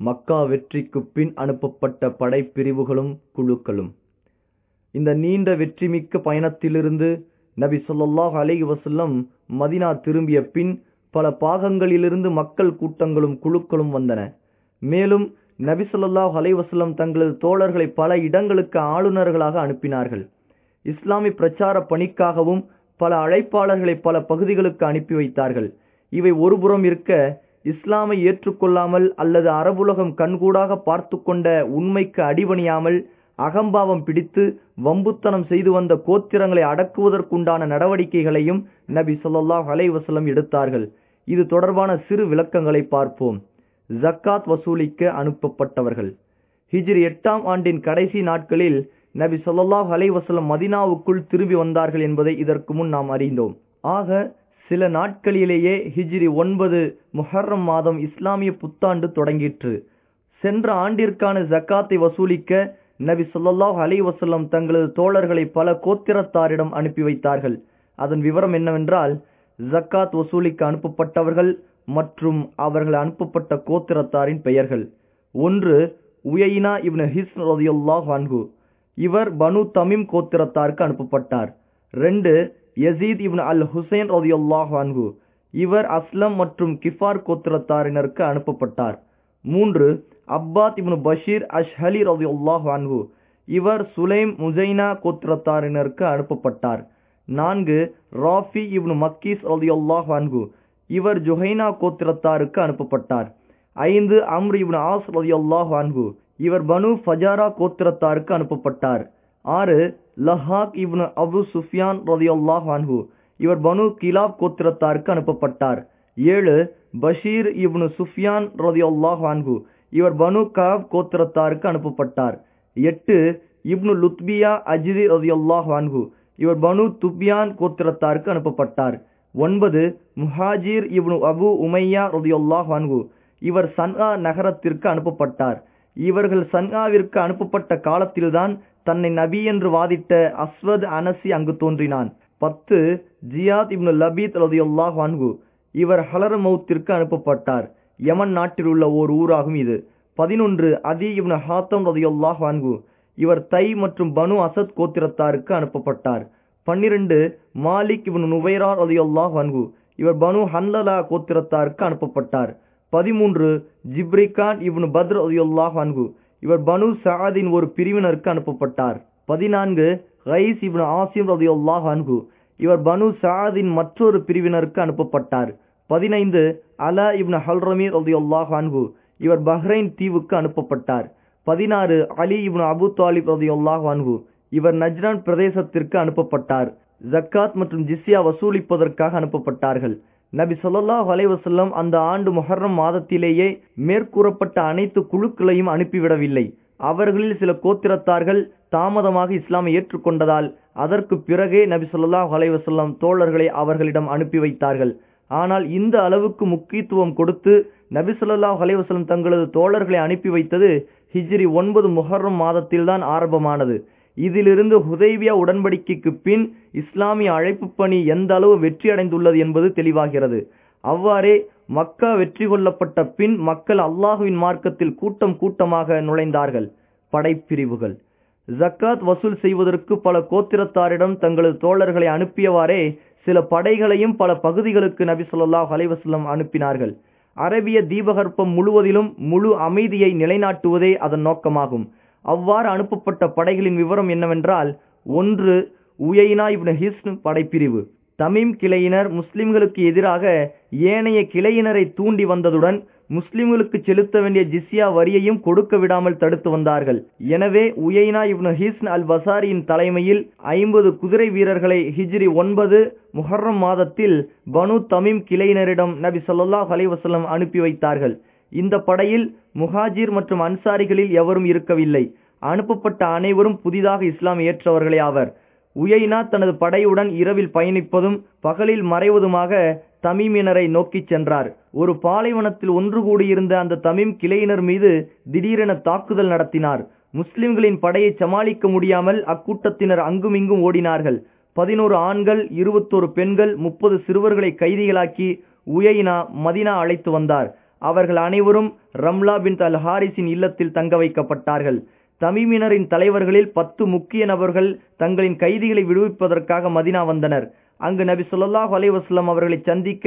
மக்கா வெற்றிக்குப் பின் அனுப்பப்பட்ட படைப்பிரிவுகளும் குழுக்களும். இந்த நீண்ட வெற்றிமிக்க பயணத்திலிருந்து நபி சொல்லாஹ் அலை வசல்லம் மதினா திரும்பிய பின் பல பாகங்களிலிருந்து மக்கள் கூட்டங்களும் குழுக்களும் வந்தன. மேலும் நபி சொல்லாஹ் அலைஹி தங்களது தோழர்களை பல இடங்களுக்கு ஆளுநர்களாக அனுப்பினார்கள். இஸ்லாமிய பிரச்சார பணிக்காகவும் பல அழைப்பாளர்களை பல பகுதிகளுக்கு அனுப்பி வைத்தார்கள். இவை ஒருபுறம் இருக்க இஸ்லாமை ஏற்றுக்கொள்ளாமல் அல்லது அரபுலகம் கண்கூடாக பார்த்து கொண்ட உண்மைக்கு அடிபணியாமல் அகம்பாவம் பிடித்து வம்புத்தனம் செய்து வந்த கோத்திரங்களை அடக்குவதற்குண்டான நடவடிக்கைகளையும் நபி சொல்லாஹ் அலைவசலம் எடுத்தார்கள். இது தொடர்பான சிறு விளக்கங்களை பார்ப்போம். ஜக்காத் வசூலிக்க அனுப்பப்பட்டவர்கள். ஹிஜ்ரி எட்டாம் ஆண்டின் கடைசி நாட்களில் நபி சொல்லாஹ் அலைவசலம் மதினாவுக்குள் மதீனாவுக்குள் திரும்பி வந்தார்கள் என்பதை இதற்கு முன் நாம் அறிந்தோம். ஆக சில நாட்களிலேயே ஹிஜ்ரி ஒன்பது முஹர்ரம் மாதம் இஸ்லாமிய புத்தாண்டு தொடங்கிற்று. சென்ற ஆண்டிற்கான ஜக்காத்தை வசூலிக்க நபி சொல்லாஹ் அலி வசல்லம் தங்களது தோழர்களை பல கோத்திரத்தாரிடம் அனுப்பி வைத்தார்கள். அதன் விவரம் என்னவென்றால் ஜக்காத் வசூலிக்க அனுப்பப்பட்டவர்கள் மற்றும் அவர்கள் அனுப்பப்பட்ட கோத்திரத்தாரின் பெயர்கள். ஒன்று உயைனா இப்னு ஹிஸ் ரதியுல்லாஹ் அன்ஹு. இவர் பனு தமிம் கோத்திரத்தாருக்கு அனுப்பப்பட்டார். ரெண்டு யசீத் இப்னு அல் ஹுசைன் ரதியுல்லாஹ் அன்ஹு. இவர் அஸ்லம் மற்றும் கிஃபார் கோத்திரத்தாரினருக்கு அனுப்பப்பட்டார். மூன்று அப்பாத் இப்னு பஷீர் அஷ்ஹலி ரதியுல்லாஹ் அன்ஹு. இவர் சுலைம் முசைனா கோத்திரத்தாரினருக்கு அனுப்பப்பட்டார். நான்கு ராஃபி இப்னு மக்கீஸ் ரதியுல்லாஹ் அன்ஹு. இவர் ஜுஹைனா கோத்திரத்தாருக்கு அனுப்பப்பட்டார். ஐந்து அம்ர் இப்னு ஆஸ் ரதியுல்லாஹ் அன்ஹு. இவர் பனு ஃபஜாரா கோத்திரத்தாருக்கு அனுப்பப்பட்டார். ஆறு லஹாக் இவ்னு அபு சுஃபியான் ரதியுல்லாஹ் அன்ஹு. இவர் பனு கிலாப் கோத்திரத்தாருக்கு அனுப்பப்பட்டார். ஏழு பஷீர் இவ்னு சுஃபியான் ரதியுல்லாஹ் அன்ஹு. இவர் பனு காப் கோத்திரத்தாருக்கு அனுப்பப்பட்டார். எட்டு இப்னு லுத்பியா அஜிதி ரதியுல்லாஹ் அன்ஹு. இவர் பனு துப்யான் கோத்திரத்தாருக்கு அனுப்பப்பட்டார். ஒன்பது முஹாஜிர் இவ்னு அபு உமையா ரதியுல்லாஹ் அன்ஹு. இவர் சன்ஆ நகரத்திற்கு அனுப்பப்பட்டார். இவர்கள் சன்ஆவிற்கு அனுப்பப்பட்ட காலத்தில்தான் தன்னை நபி என்று வாதிட்ட அஸ்வத் அனசி அங்கு தோன்றினான். பத்து ஜியாத் இப்னு லபீத் ரலியல்லாஹு வான்கு இவர் ஹலர் மௌத்திற்கு அனுப்பப்பட்டார். யமன் நாட்டில் உள்ள ஓர் ஊராகும் இது. பதினொன்று அதி இப்னு ஹாத்தம் ரதியுல்லாஹ் வான்கு இவர் தை மற்றும் பனு அசத் கோத்திரத்தாருக்கு அனுப்பப்பட்டார். பன்னிரண்டு மாலிக் இப்னு நுவைரா ரதியுல்லாஹ் வான்கு இவர் பனு ஹன்லலா கோத்திரத்தாருக்கு அனுப்பப்பட்டார். பதிமூன்று ஜிப்ரிகான் இப்னு பத்ர் ரதியுல்லாஹ் வான்கு இவர் பனு சாதின் ஒரு பிரிவினருக்கு அனுப்பப்பட்டார். பதினான்கு ஹைஸ் இப்னு ஆசிம் ரதியுல்லாஹ் அன்ஹு இவர் பனு சாதின் மற்றொரு பிரிவினருக்கு அனுப்பப்பட்டார். பதினைந்து அலா இப்னு ஹல்ரமி ரதியுல்லாஹ் அன்ஹு இவர் பஹ்ரைன் தீவுக்கு அனுப்பப்பட்டார். பதினாறு அலி இப்னு அபு தாலிப் ரதியுல்லாஹ் அன்ஹு இவர் நஜ்ரான் பிரதேசத்திற்கு அனுப்பப்பட்டார். ஜக்காத் மற்றும் ஜிஸ்யா வசூலிப்பதற்காக அனுப்பப்பட்டார்கள். நபி சொல்லாஹ் அலைவசல்லம் அந்த ஆண்டு முஹர்ரம் மாதத்திலேயே மேற்கூறப்பட்ட அனைத்து குழுக்களையும் அனுப்பிவிடவில்லை. அவர்களில் சில கோத்திரத்தார்கள் தாமதமாக இஸ்லாமை ஏற்றுக்கொண்டதால் அதற்கு பிறகே நபி சொல்லாஹ் அலைவசல்லம் தோழர்களை அவர்களிடம் அனுப்பி வைத்தார்கள். ஆனால் இந்த அளவுக்கு முக்கியத்துவம் கொடுத்து நபி சொல்லாஹ் அலைவசலம் தங்களது தோழர்களை அனுப்பி வைத்தது ஹிஜ்ரி ஒன்பது முஹர்ரம் மாதத்தில்தான் ஆரம்பமானது. இதிலிருந்து ஹுதைபியா உடன்படிக்கைக்கு பின் இஸ்லாமிய அழைப்பு பணி எந்த அளவு வெற்றி அடைந்துள்ளது என்பது தெளிவாகிறது. அவ்வாறே மக்கா வெற்றி கொள்ளப்பட்ட பின் மக்கள் அல்லாஹுவின் மார்க்கத்தில் கூட்டம் கூட்டமாக நுழைந்தார்கள். படைப்பிரிவுகள். ஜக்காத் வசூல் செய்வதற்கு பல கோத்திரத்தாரிடம் தங்களது தோழர்களை அனுப்பியவாறே சில படைகளையும் பல பகுதிகளுக்கு நபி சொல்லாஹ் அலைவசல்லம் அனுப்பினார்கள். அரபிய தீபகற்பம் முழுவதிலும் முழு அமைதியை நிலைநாட்டுவதே அதன் நோக்கமாகும். அவ்வாறு அனுப்பப்பட்ட படைகளின் விவரம் என்னவென்றால் ஒன்று உயைனா இப்னு ஹிஸ்ன் படைப்பிரிவு. தமீம் கிளையினர் முஸ்லிம்களுக்கு எதிராக ஏனைய கிளையினரை தூண்டி வந்ததுடன் முஸ்லிம்களுக்கு செலுத்த வேண்டிய ஜிஸ்யா வரியையும் கொடுக்க விடாமல் தடுத்து வந்தார்கள். எனவே உயைனா இப்னு ஹிஸ்ன் அல் வசாரியின் தலைமையில் ஐம்பது குதிரை வீரர்களை ஹிஜ்ரி ஒன்பது முஹர்ரம் மாதத்தில் பனு தமீம் கிளையினரிடம் நபி சொல்லாஹ் அலைவசல்லம் அனுப்பி வைத்தார்கள். இந்த படையில் முஹாஜிர் மற்றும் அன்சாரிகளில் எவரும் இருக்கவில்லை. அனுப்பப்பட்ட அனைவரும் புதிதாக இஸ்லாம் ஏற்றவர்களே ஆவர். உயைனா தனது படையுடன் இரவில் பயணிப்பதும் பகலில் மறைவதுமாக தமீமினரை நோக்கிச் சென்றார். ஒரு பாலைவனத்தில் ஒன்று கூடியிருந்த அந்த தமீம் கிளையினர் மீது திடீரென தாக்குதல் நடத்தினார். முஸ்லிம்களின் படையை சமாளிக்க முடியாமல் அக்கூட்டத்தினர் அங்குமிங்கும் ஓடினார்கள். பதினோரு ஆண்கள் இருபத்தோரு பெண்கள் முப்பது சிறுவர்களை கைதிகளாக்கி உயைனா மதினா அழைத்து வந்தார். அவர்கள் அனைவரும் ரம்லா பின் அல் ஹாரிஸின் இல்லத்தில் தங்க வைக்கப்பட்டார்கள். தமிமினரின் தலைவர்களில் பத்து முக்கிய நபர்கள் தங்களின் கைதிகளை விடுவிப்பதற்காக மதினா வந்தனர். அங்கு நபி சொல்லாஹ் அலைவாஸ்லம் அவர்களை சந்திக்க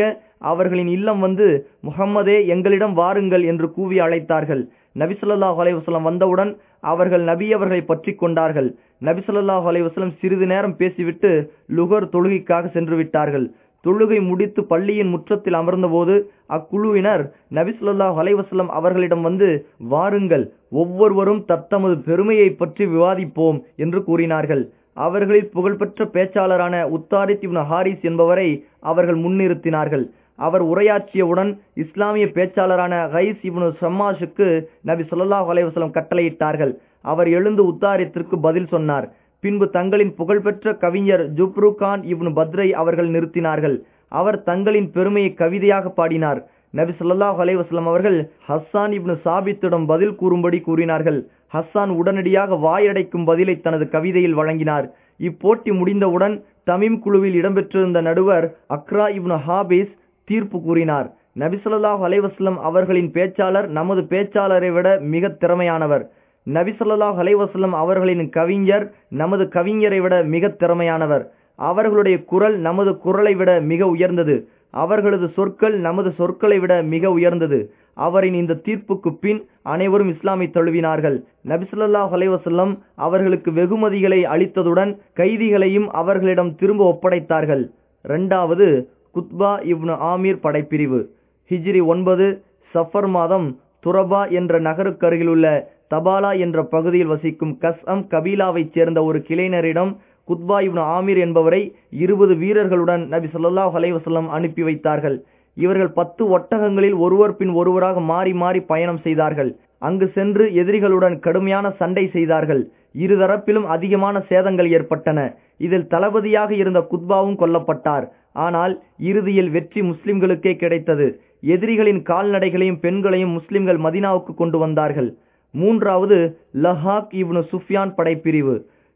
அவர்களின் இல்லம் வந்து முகம்மதே எங்களிடம் வாருங்கள் என்று கூவி அழைத்தார்கள். நபி சொல்லாஹ் அலைவாஸ்லம் வந்தவுடன் அவர்கள் நபி அவர்களை பற்றி கொண்டார்கள். நபி சொல்லாஹ் அலைவாஸ்லம் சிறிது நேரம் பேசிவிட்டு லுகர் தொழுகைக்காக சென்று விட்டார்கள். தொழுகை முடித்து பள்ளியின் முற்றத்தில் அமர்ந்தபோது அக்குழுவினர் நபிசுல்லாஹ் அலைவாஸ்லம் அவர்களிடம் வந்து வாருங்கள் ஒவ்வொருவரும் தத்தமது பெருமையை பற்றி விவாதிப்போம் என்று கூறினார்கள். அவர்களில் புகழ்பெற்ற பேச்சாளரான உத்தாரித் இப்னு ஹாரிஸ் என்பவரை அவர்கள் முன்னிறுத்தினார்கள். அவர் உரையாற்றியவுடன் இஸ்லாமிய பேச்சாளரான ஹைஸ் இப்னு சம்மாஷுக்கு நபி சொல்லாஹ் அலைவாஸ்லம் கட்டளையிட்டார்கள். அவர் எழுந்து உத்தாரியத்திற்கு பதில் சொன்னார். பின்பு தங்களின் புகழ்பெற்ற கவிஞர் ஜுப்ரு கான் இப்னு பத்ரை அவர்கள் நிறுத்தினார்கள். அவர் தங்களின் பெருமையை கவிதையாக பாடினார். நபி சொல்லாஹ் அலைவாஸ்லாம் அவர்கள் ஹஸ்ஸான் இப்னு சாபித்திடம் பதில் கூறும்படி கூறினார்கள். ஹஸ்ஸான் உடனடியாக வாயடைக்கும் பதிலை தனது கவிதையில் வழங்கினார். இப்போட்டி முடிந்தவுடன் தமிம் குழுவில் இடம்பெற்றிருந்த நடுவர் அக்ரா இப்னு ஹாபிஸ் தீர்ப்பு கூறினார். நபிசல்லாஹ் அலைவாஸ்லம் அவர்களின் பேச்சாளர் நமது பேச்சாளரை விட மிக திறமையானவர். நபிசல்லாஹ் அலைவாஸ்லம் அவர்களின் கவிஞர் நமது கவிஞரை விட மிக திறமையானவர். அவர்களுடைய குரல் நமது குரலை விட மிக உயர்ந்தது. அவர்களது சொற்கள் நமது சொற்களை விட மிக உயர்ந்தது. அவரின் இந்த தீர்ப்புக்கு பின் அனைவரும் இஸ்லாமை தழுவினார்கள். நபிசுல்லாஹ் அலைவசல்லம் அவர்களுக்கு வெகுமதிகளை அளித்ததுடன் கைதிகளையும் அவர்களிடம் திரும்ப ஒப்படைத்தார்கள். இரண்டாவது குத்பா இப்னு ஆமீர் படைப்பிரிவு. ஹிஜ்ரி ஒன்பது சஃபர் மாதம் துரபா என்ற நகருக்கருகிலுள்ள தபாலா என்ற பகுதியில் வசிக்கும் கஸ்அம் கபீலாவைச் சேர்ந்த ஒரு கிளைஞரிடம் குத்பா இப்னு ஆமீர் என்பவரை இருபது வீரர்களுடன் நபி சொல்லாஹ் அலைவசல்லம் அனுப்பி வைத்தார்கள். இவர்கள் பத்து ஒட்டகங்களில் ஒருவர் பின் ஒருவராக மாறி மாறி பயணம் செய்தார்கள். அங்கு சென்று எதிரிகளுடன் கடுமையான சண்டை செய்தார்கள். இருதரப்பிலும் அதிகமான சேதங்கள் ஏற்பட்டன. இதில் தளபதியாக இருந்த குத்பாவும் கொல்லப்பட்டார். ஆனால் இறுதியில் வெற்றி முஸ்லிம்களுக்கே கிடைத்தது. எதிரிகளின் கால்நடைகளையும் பெண்களையும் முஸ்லிம்கள் மதினாவுக்கு கொண்டு வந்தார்கள். மூன்றாவது லஹாக் இப்னு சுஃபியான் படைப்பிரிவு.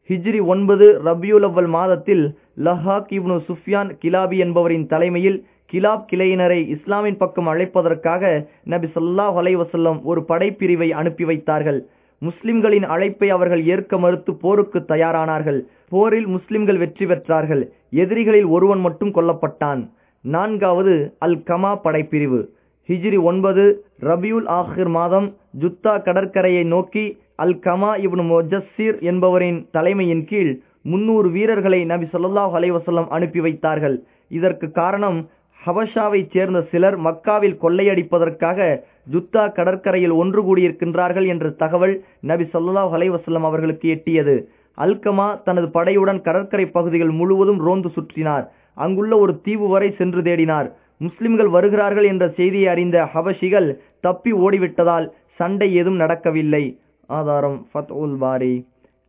ஹிஜ்ரி ஒன்பது ரபியுல் அவ்வல் மாதத்தில் லஹாக் இப்னு சுஃபியான் கிலாபி என்பவரின் தலைமையில் கிலாப் கிளையினரை இஸ்லாமின் பக்கம் அழைப்பதற்காக நபி சொல்லாஹ் அலைவசல்லம் ஒரு படைப்பிரிவை அனுப்பி வைத்தார்கள். முஸ்லிம்களின் அழைப்பை அவர்கள் ஏற்க மறுத்து போருக்கு தயாரானார்கள். போரில் முஸ்லிம்கள் வெற்றி பெற்றார்கள். எதிரிகளில் ஒருவன் மட்டும் கொல்லப்பட்டான். நான்காவது அல் கமா படைப்பிரிவு. ஹிஜ்ரி ஒன்பது ரபியுல் ஆஹிர் மாதம் ஜுத்தா கடற்கரையை நோக்கி அல் கமா இப்னு மொஜஸ்ஸீர் என்பவரின் தலைமையின் கீழ் முன்னூறு வீரர்களை நபி சொல்லாஹ் அலைவசல்லம் அனுப்பி வைத்தார்கள். இதற்கு காரணம் ஹபஷாவைச் சேர்ந்த சிலர் மக்காவில் கொள்ளையடிப்பதற்காக ஜுத்தா கடற்கரையில் ஒன்று கூடியிருக்கின்றார்கள் என்ற தகவல் நபி சொல்லாஹ் அலைவசல்லம் அவர்களுக்கு எட்டியது. அல்கமா தனது படையுடன் கடற்கரை பகுதிகள் முழுவதும் ரோந்து சுற்றினார். அங்குள்ள ஒரு தீவு வரை சென்று தேடினார். முஸ்லிம்கள் வருகிறார்கள் என்ற செய்தியை அறிந்த ஹபஷிகள் தப்பி ஓடிவிட்டதால் சண்டை ஏதும் நடக்கவில்லை. ஆதாரம் ஃபத் உல் பாரி.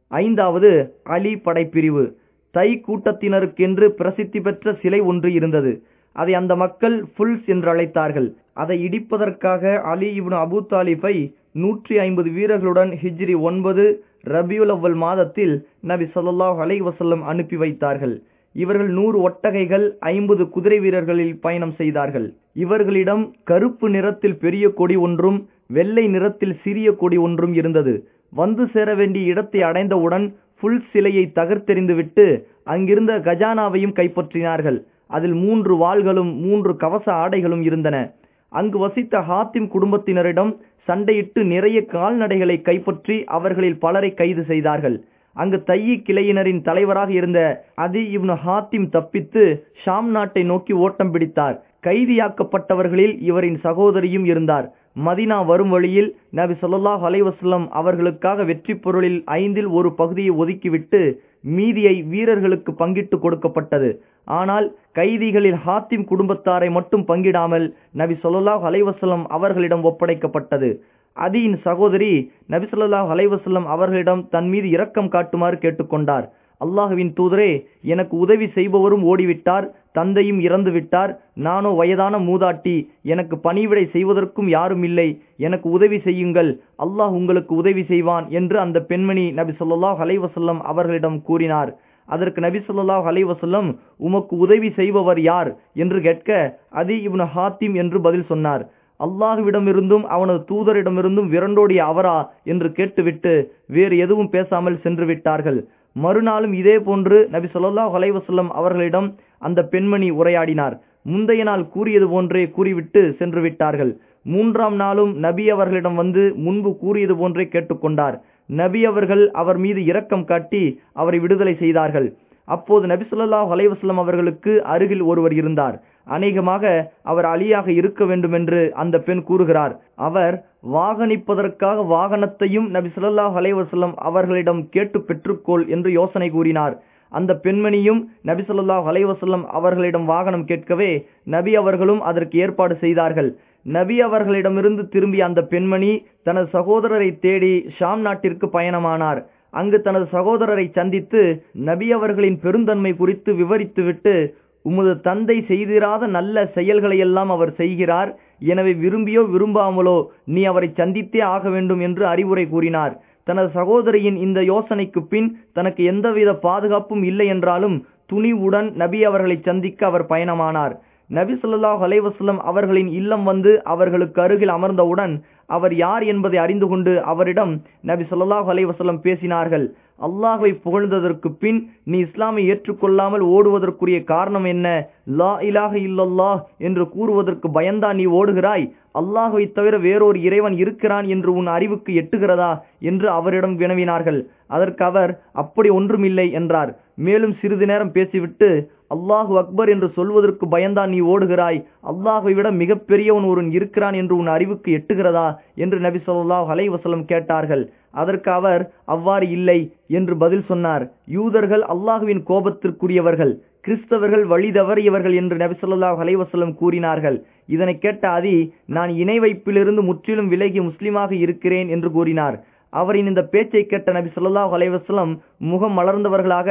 ஐந்தாவது அலி படைப்பிரிவு. தை கூட்டத்தினருக்கென்று பிரசித்தி பெற்ற சிலை ஒன்று இருந்தது. அதை அந்த மக்கள் ஃபுல்ஸ் என்று அழைத்தார்கள். அதை இடிப்பதற்காக அலி இப்னு அபு தாலிஃபை நூற்றி ஐம்பது வீரர்களுடன் ஹிஜ்ரி ஒன்பது ரபியுல் அவ்வல் மாதத்தில் நபி சொல்லாஹ் அலை வசல்லம் அனுப்பி வைத்தார்கள். இவர்கள் நூறு ஒட்டகைகள் ஐம்பது குதிரை வீரர்களில் பயணம் செய்தார்கள். இவர்களிடம் கருப்பு நிறத்தில் பெரிய கொடி ஒன்றும் வெள்ளை நிறத்தில் சிறிய கொடி ஒன்றும் இருந்தது. வந்து சேர வேண்டிய இடத்தை அடைந்தவுடன் புல் சிலையை தகர்த்தெறிந்துவிட்டு அங்கிருந்த கஜானாவையும் கைப்பற்றினார்கள். அதில் மூன்று வாள்களும் மூன்று கவச ஆடைகளும் இருந்தன. அங்கு வசித்த ஹாத்திம் குடும்பத்தினரிடம் சண்டையிட்டு நிறைய கால்நடைகளை கைப்பற்றி அவர்களில் பலரை கைது செய்தார்கள். அங்கு தையி கிளையினரின் தலைவராக இருந்த அதி இப்னு ஹாத்திம் தப்பித்து ஷாம் நாட்டை நோக்கி ஓட்டம் பிடித்தார். கைதியாக்கப்பட்டவர்களில் இவரின் சகோதரியும் இருந்தார். மதினா வரும் வழியில் நபி சொல்லாஹ் அலைவசல்லம் அவர்களுக்காக வெற்றி பொருளில் ஐந்தில் ஒரு பகுதியை ஒதுக்கிவிட்டு மீதியை வீரர்களுக்கு பங்கிட்டு கொடுக்கப்பட்டது. ஆனால் கைதிகளில் ஹாத்திம் குடும்பத்தாரை மட்டும் பங்கிடாமல் நபி சொல்லாஹ் அலைவசல்லம் அவர்களிடம் ஒப்படைக்கப்பட்டது. அதியின் சகோதரி நபிசல்லாஹ் அலைவசல்லம் அவர்களிடம் தன் மீது இரக்கம் காட்டுமாறு கேட்டுக்கொண்டார். அல்லாஹுவின் தூதரே எனக்கு உதவி செய்பவரும் ஓடிவிட்டார் தந்தையும் இறந்து விட்டார் நானோ வயதான மூதாட்டி எனக்கு பணிவிடை செய்வதற்கும் யாரும் இல்லை. எனக்கு உதவி செய்யுங்கள் அல்லாஹ் உங்களுக்கு உதவி செய்வான் என்று அந்த பெண்மணி நபி சொல்லாஹ் அலைவசல்லம் அவர்களிடம் கூறினார். அதற்கு நபி சொல்லாஹ் அலைவசல்லம் உமக்கு உதவி செய்பவர் யார்? என்று கேட்க அதி இப்னு ஹாத்திம் என்று பதில் சொன்னார். அல்லாஹுவிடமிருந்தும் அவனது தூதரிடமிருந்தும் விரண்டோடிய அவரா என்று கேட்டுவிட்டு வேறு எதுவும் பேசாமல் சென்று விட்டார்கள் மறுநாளும் இதே போன்று நபி சொல்லாஹ் அலைவசல்லம் அவர்களிடம் அந்த பெண்மணி உரையாடினார். முந்தைய நாள் கூறியது போன்றே கூறிவிட்டு சென்று விட்டார்கள் மூன்றாம் நாளும் நபி அவர்களிடம் வந்து முன்பு கூறியது போன்றே கேட்டுக்கொண்டார். நபி அவர்கள் அவர் மீது இரக்கம் காட்டி அவரை விடுதலை செய்தார்கள். அப்போது நபி சொல்லாஹ் அலைவாஸ்லம் அவர்களுக்கு அருகில் ஒருவர் இருந்தார். அநேகமாக அவர் அலியாக இருக்க வேண்டும் என்று அந்த பெண் கூறுகிறார். அவர் வாகனிப்பதற்காக வாகனத்தையும் நபி சொல்லாஹ் அலைவசல்லம் அவர்களிடம் கேட்டு பெற்றுக்கொள் என்று யோசனை கூறினார். அந்த பெண்மணியும் நபி சொல்லாஹ் அலைவசல்லம் அவர்களிடம் வாகனம் கேட்கவே நபி அவர்களும் அதற்கு ஏற்பாடு செய்தார்கள். நபி அவர்களிடமிருந்து திரும்பிய அந்த பெண்மணி தனது சகோதரரை தேடி ஷாம் நாட்டிற்கு பயணமானார். அங்கு தனது சகோதரரை சந்தித்து நபி அவர்களின் பெருந்தன்மை குறித்து விவரித்துவிட்டு உமது தந்தை செய்திராத நல்ல செயல்களையெல்லாம் அவர் செய்கிறார். எனவே விரும்பியோ விரும்பாமலோ நீ அவரை சந்தித்தே ஆக வேண்டும் என்று அறிவுரை கூறினார். தனது சகோதரியின் இந்த யோசனைக்கு பின் தனக்கு எந்தவித பாதுகாப்பும் இல்லை என்றாலும் துணிவுடன் நபி அவர்களை சந்திக்க அவர் பயணமானார். நபி சொல்லாஹ் அலைவாஸ்லம் அவர்களின் இல்லம் வந்து அவர்களுக்கு அருகில் அமர்ந்தவுடன் அவர் யார் என்பதை அறிந்து கொண்டு அவரிடம் நபி சொல்லாஹ் அலைவாஸ்லம் பேசினார்கள். அல்லாஹை புகழ்ந்ததற்கு பின் நீ இஸ்லாமை ஏற்றுக்கொள்ளாமல் ஓடுவதற்குரிய காரணம் என்ன? லா இலாக இல்லல்லாஹ் என்று கூறுவதற்கு பயந்தா நீ ஓடுகிறாய். அல்லாஹை தவிர வேறொரு இறைவன் இருக்கிறான் என்று உன் அறிவுக்கு எட்டுகிறதா? என்று அவரிடம் வினவினார்கள். அதற்கு அவர் அப்படி ஒன்றுமில்லை என்றார். மேலும் சிறிது நேரம் பேசிவிட்டு அல்லாஹு அக்பர் என்று சொல்வதற்கு பயந்தான் நீ ஓடுகிறாய். அல்லாஹை விட மிகப்பெரியவன் ஒருவன் இருக்கிறான் என்று உன் அறிவுக்கு எட்டுகிறதா? என்று நபி சொல்லாஹ் அலைவசலம் கேட்டார்கள். அதற்கு அவர் அவ்வாறு இல்லை என்று பதில் சொன்னார். யூதர்கள் அல்லாஹுவின் கோபத்திற்குரியவர்கள் கிறிஸ்தவர்கள் வழி தவறியவர்கள் என்று நபிசல்லாஹ் அலைவசலம் கூறினார்கள். இதனை கேட்ட அதி நான் இணை வைப்பிலிருந்து முற்றிலும் விலகி முஸ்லிமாக இருக்கிறேன் என்று கூறினார். அவரின் இந்த பேச்சை கேட்ட நபி சொல்லாஹ் அலைவாஸ்லம் முகம் மலர்ந்தவர்களாக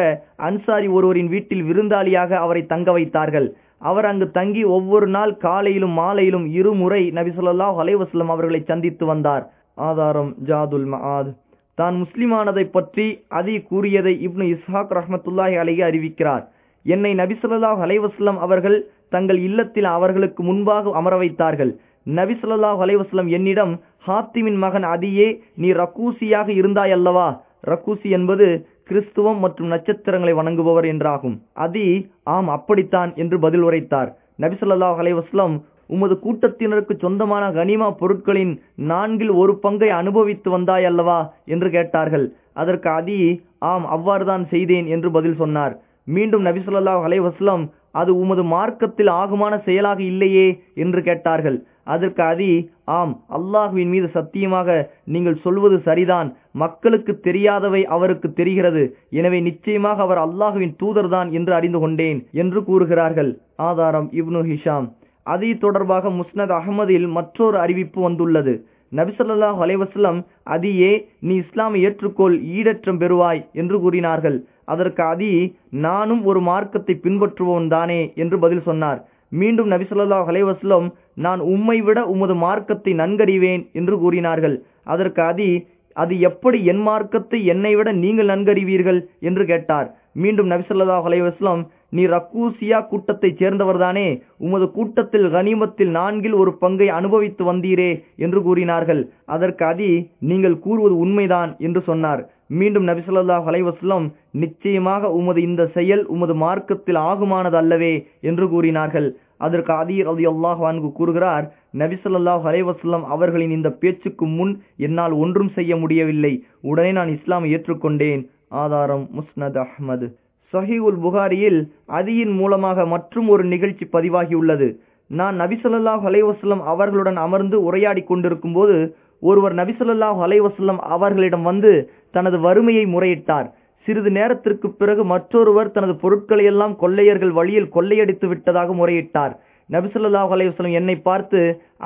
அன்சாரி ஒருவரின் வீட்டில் விருந்தாளியாக அவரை தங்க வைத்தார்கள். அவர் அங்கு தங்கி ஒவ்வொரு நாள் காலையிலும் மாலையிலும் இருமுறை நபி சொல்லாஹ் அலைவாஸ்லம் அவர்களை சந்தித்து வந்தார். ஆதாரம் ஜாதுல் மஆத். தான் முஸ்லிமானதை பற்றி அதி கூறியதை இப்னு இஸ்ஹாக் ரஹமத்துல்லாஹி அலைஹி அறிவிக்கிறார். என்னை நபிசல்லாஹ் அலைவாஸ்லம் அவர்கள் தங்கள் இல்லத்தில் அவர்களுக்கு முன்பாக அமர வைத்தார்கள். நபிசல்லாஹ் அலைவாஸ்லம் என்னிடம் ஹாத்திமின் மகன் அதியே நீ ரக்கூசியாக இருந்தாய் அல்லவா? ரக்கூசி என்பது கிறிஸ்துவம் மற்றும் நட்சத்திரங்களை வணங்குபவர் என்றாகும். அதி ஆம் அப்படித்தான் என்று பதில் உரைத்தார். நபிசல்லாஹ் அலைவாஸ்லம் உமது கூட்டத்தினருக்கு சொந்தமான கனிமா பொருட்களின் நான்கில் ஒரு பங்கை அனுபவித்து வந்தாய் அல்லவா? என்று கேட்டார்கள். அதற்கு அதி ஆம் அவ்வாறுதான் செய்தேன் என்று பதில் சொன்னார். மீண்டும் நபிசுல்லா அலைவாஸ்லம் அது உமது மார்க்கத்தில் ஆகுமான செயலாக இல்லையே என்று கேட்டார்கள். அதற்கு அதி ஆம் அல்லாஹுவின் மீது சத்தியமாக நீங்கள் சொல்வது சரிதான். மக்களுக்கு தெரியாதவை அவருக்கு தெரிகிறது. எனவே நிச்சயமாக அவர் அல்லாஹுவின் தூதர்தான் என்று அறிந்து கொண்டேன் என்று கூறுகிறார்கள். ஆதாரம் இப்னு ஹிஷாம். அது தொடர்பாக முஸ்னத் அகமதில் மற்றொரு அறிவிப்பு வந்துள்ளது. நபிசல்லாஹ் அலைவாஸ்லம் அதியே நீ இஸ்லாமை ஏற்றுக்கொள் ஈடற்றம் பெறுவாய் என்று கூறினார்கள். அதற்கு அதி நானும் ஒரு மார்க்கத்தை பின்பற்றுவோன் தானே என்று பதில் சொன்னார். மீண்டும் நபிசல்லாஹ் அலைவாஸ்லம் நான் உம்மை விட உமது மார்க்கத்தை நன்கறிவேன் என்று கூறினார்கள். அதற்கு அதி அது எப்படி என் மார்க்கத்தை என்னை விட நீங்கள் நன்கறிவீர்கள்? என்று கேட்டார். மீண்டும் நபிசல்லாஹ் அலைவாஸ்லாம் நீ ரக்கூசியா கூட்டத்தைச் சேர்ந்தவர்தானே? உமது கூட்டத்தில் கனிமத்தில் நான்கில் ஒரு பங்கை அனுபவித்து வந்தீரே என்று கூறினார்கள். அதற்கு அதி நீங்கள் கூறுவது உண்மைதான் என்று சொன்னார். மீண்டும் நபிசல்லாஹ் அலைவாஸ்லாம் நிச்சயமாக உமது இந்த செயல் உமது மார்க்கத்தில் ஆகுமானது அல்லவே என்று கூறினார்கள். அதற்கு அதீர் அலி அல்லாஹ் வான்கு கூறுகிறார் நபிசல்லாஹ் அலைவாஸ்லாம் அவர்களின் இந்த பேச்சுக்கு முன் என்னால் ஒன்றும் செய்ய முடியவில்லை. உடனே நான் இஸ்லாமை ஏற்றுக்கொண்டேன். ஆதாரம் முஸ்னத் அஹ்மது. சஹீவுல் புகாரியில் அதியின் மூலமாக மற்றும் ஒரு நிகழ்ச்சி பதிவாகியுள்ளது. நான் நபிசல்லாஹ் அலைவாஸ்லம் அவர்களுடன் அமர்ந்து உரையாடி கொண்டிருக்கும் போது ஒருவர் நபிசல்லாஹ் அலைவாஸ்லம் அவர்களிடம் வந்து தனது வறுமையை முறையிட்டார். சிறிது நேரத்திற்கு பிறகு மற்றொருவர் தனது பொருட்களை எல்லாம் கொள்ளையர்கள் வழியில் கொள்ளையடித்து விட்டதாக முறையிட்டார். நபிசல்லாஹ் அலைவாஸ்லம் என்னை பார்த்து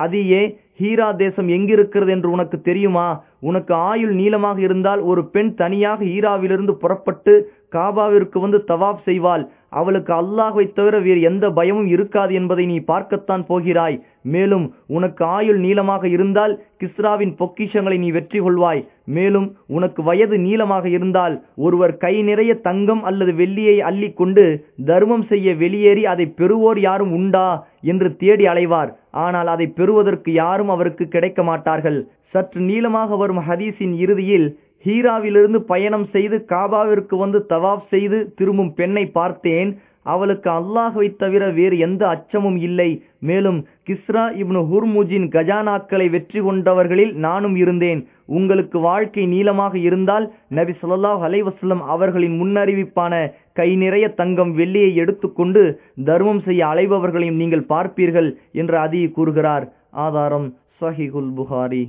அதியே ஹீரா தேசம் எங்கிருக்கிறது என்று உனக்கு தெரியுமா? உனக்கு ஆயுள் நீளமாக இருந்தால் ஒரு பெண் தனியாக ஹீராவிலிருந்து புறப்பட்டு காபாவிற்கு வந்து தவாப் செய்வாள். அவளுக்கு அல்லாஹை தவிர வேறு எந்த பயமும் இருக்காது என்பதை நீ பார்க்கத்தான் போகிறாய். மேலும் உனக்கு ஆயுள் நீளமாக இருந்தால் கிஸ்ராவின் பொக்கிஷங்களை நீ வெற்றி கொள்வாய். மேலும் உனக்கு வயது நீளமாக இருந்தால் ஒருவர் கை நிறைய தங்கம் அல்லது வெள்ளியை அள்ளி கொண்டு தர்மம் செய்ய வெளியேறி அதை பெறுவோர் யாரும் உண்டா? என்று தேடி அலைவார். ஆனால் அதை பெறுவதற்கு யாரும் அவருக்கு கிடைக்க மாட்டார்கள். சற்று நீளமாக வரும் ஹதீஸின் இறுதியில் ஹீராவிலிருந்து பயணம் செய்து காபாவிற்கு வந்து தவாப் செய்து திரும்பும் பெண்ணை பார்த்தேன். அவளுக்கு அல்லாஹ்வை தவிர வேறு எந்த அச்சமும் இல்லை. மேலும் கிஸ்ரா இப்னு ஹுர்முஜின் கஜானாக்களை வெற்றி கொண்டவர்களில் நானும் இருந்தேன். உங்களுக்கு வாழ்க்கை நீளமாக இருந்தால் நபி சொல்லாஹ் அலைவசல்லம் அவர்களின் முன்னறிவிப்பான கை நிறைய தங்கம் வெள்ளியை எடுத்துக்கொண்டு தர்மம் செய்ய அலைபவர்களையும் நீங்கள் பார்ப்பீர்கள் என்று அதி கூறுகிறார். ஆதாரம் சஹிகுல் புகாரி.